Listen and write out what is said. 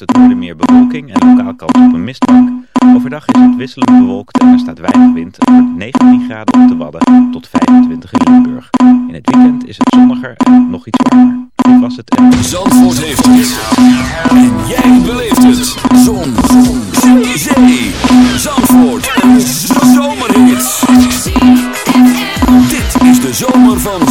vanuit het noorden meer bewolking en lokaal kans op een mistbank. Overdag is het wisselend bewolkt en er staat weinig wind. Het 19 graden op de Wadden tot 25 in Limburg. In het weekend is het zonniger en nog iets warmer. Dit was het en... Zandvoort heeft het. En jij beleeft het. Zon. Zon. Zee. Zandvoort. En. Dit is de zomer van